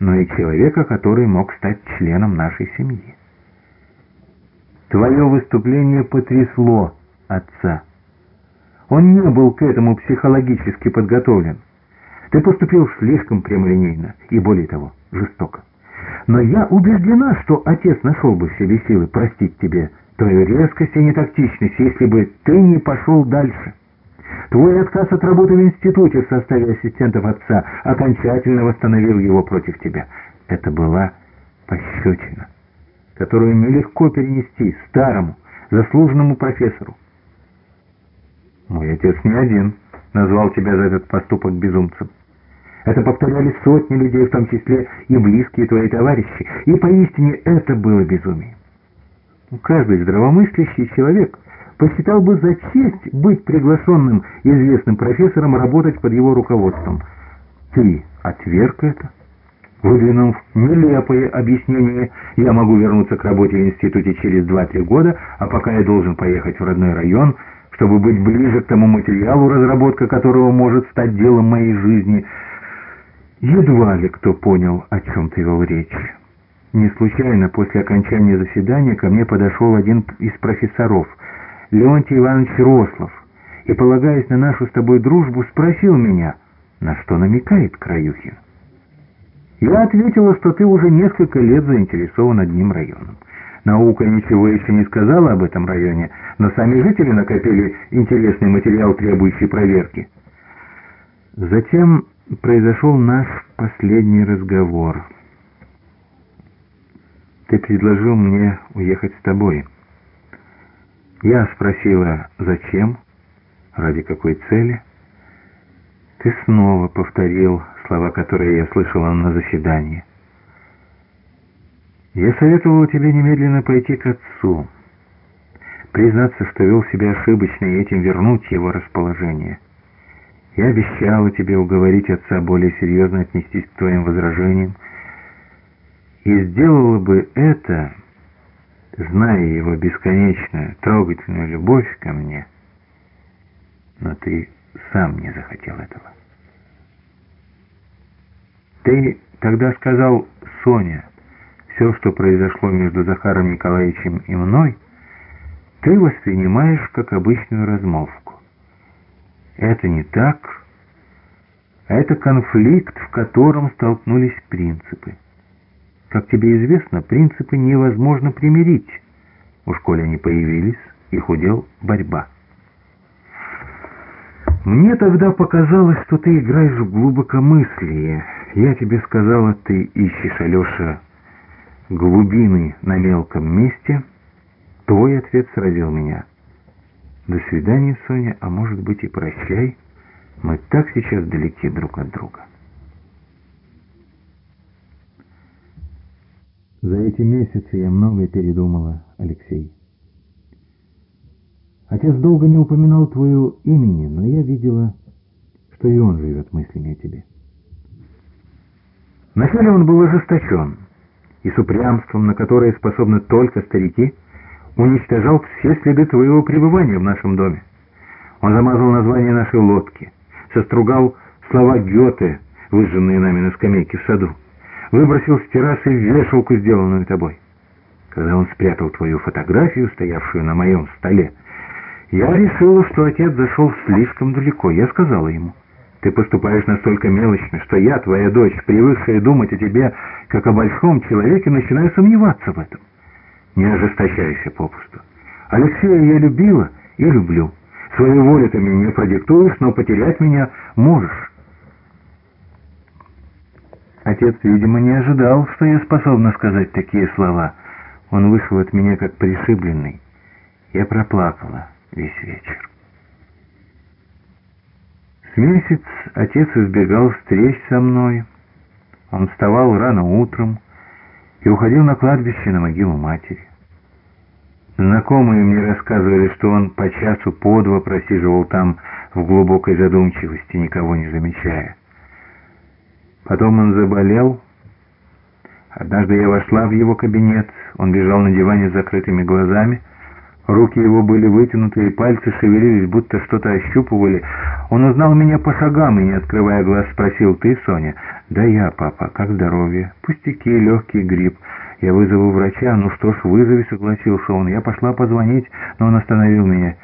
но и человека, который мог стать членом нашей семьи. Твое выступление потрясло отца. Он не был к этому психологически подготовлен. Ты поступил слишком прямолинейно и, более того, жестоко. Но я убеждена, что отец нашел бы в себе силы простить тебе твою резкость и нетактичность, если бы ты не пошел дальше. Твой отказ от работы в институте в составе ассистентов отца окончательно восстановил его против тебя. Это была пощечина, которую нелегко перенести старому, заслуженному профессору. Мой отец не один назвал тебя за этот поступок безумцем. Это повторяли сотни людей, в том числе и близкие твои товарищи. И поистине это было безумие. Каждый здравомыслящий человек посчитал бы за честь быть приглашенным известным профессором работать под его руководством. Ты отверг это? Выдвинув нелепое объяснение, я могу вернуться к работе в институте через 2-3 года, а пока я должен поехать в родной район, чтобы быть ближе к тому материалу, разработка которого может стать делом моей жизни – Едва ли кто понял, о чем ты вел речь. Не случайно после окончания заседания ко мне подошел один из профессоров, Леонтий Иванович Рослов, и, полагаясь на нашу с тобой дружбу, спросил меня, на что намекает Краюхин. Я ответила, что ты уже несколько лет заинтересован одним районом. Наука ничего еще не сказала об этом районе, но сами жители накопили интересный материал, требующий проверки. Затем произошел наш последний разговор. Ты предложил мне уехать с тобой. Я спросила, зачем, ради какой цели. Ты снова повторил слова, которые я слышала на заседании. Я советовал тебе немедленно пойти к отцу, признаться, что вел себя ошибочно и этим вернуть его расположение. Я обещала тебе уговорить отца более серьезно отнестись к твоим возражениям, и сделала бы это, зная его бесконечную, трогательную любовь ко мне, но ты сам не захотел этого. Ты тогда сказал, Соня, все, что произошло между Захаром Николаевичем и мной, ты воспринимаешь как обычную размолвку. Это не так. Это конфликт, в котором столкнулись принципы. Как тебе известно, принципы невозможно примирить. Уж коли они появились, их удел борьба. Мне тогда показалось, что ты играешь в глубокомыслие. Я тебе сказала, ты ищешь, Алеша, глубины на мелком месте. Твой ответ сразил меня. До свидания, Соня, а может быть и прощай. Мы так сейчас далеки друг от друга. За эти месяцы я многое передумала, Алексей. Отец долго не упоминал твою имени, но я видела, что и он живет мыслями о тебе. Вначале он был ожесточен, и с упрямством, на которое способны только старики, уничтожал все следы твоего пребывания в нашем доме. Он замазал название нашей лодки, состругал слова Гёте, выжженные нами на скамейке в саду, выбросил с террасы вешалку, сделанную тобой. Когда он спрятал твою фотографию, стоявшую на моем столе, я решила, что отец зашел слишком далеко. Я сказала ему, ты поступаешь настолько мелочно, что я, твоя дочь, привыкшая думать о тебе, как о большом человеке, начинаю сомневаться в этом. Не ожесточайся попусту. Алексея я любила и люблю. Свою волю ты мне не продиктуешь, но потерять меня можешь. Отец, видимо, не ожидал, что я способна сказать такие слова. Он вышел от меня как пришибленный. Я проплакала весь вечер. С месяц отец избегал встреч со мной. Он вставал рано утром и уходил на кладбище на могилу матери. Знакомые мне рассказывали, что он по часу по два просиживал там в глубокой задумчивости, никого не замечая. Потом он заболел. Однажды я вошла в его кабинет. Он лежал на диване с закрытыми глазами. Руки его были вытянуты, и пальцы шевелились, будто что-то ощупывали. Он узнал меня по шагам и, не открывая глаз, спросил, «Ты, Соня?» «Да я, папа, как здоровье? Пустяки, легкий грипп. Я вызову врача. Ну что ж, вызови», — согласился он. Я пошла позвонить, но он остановил меня.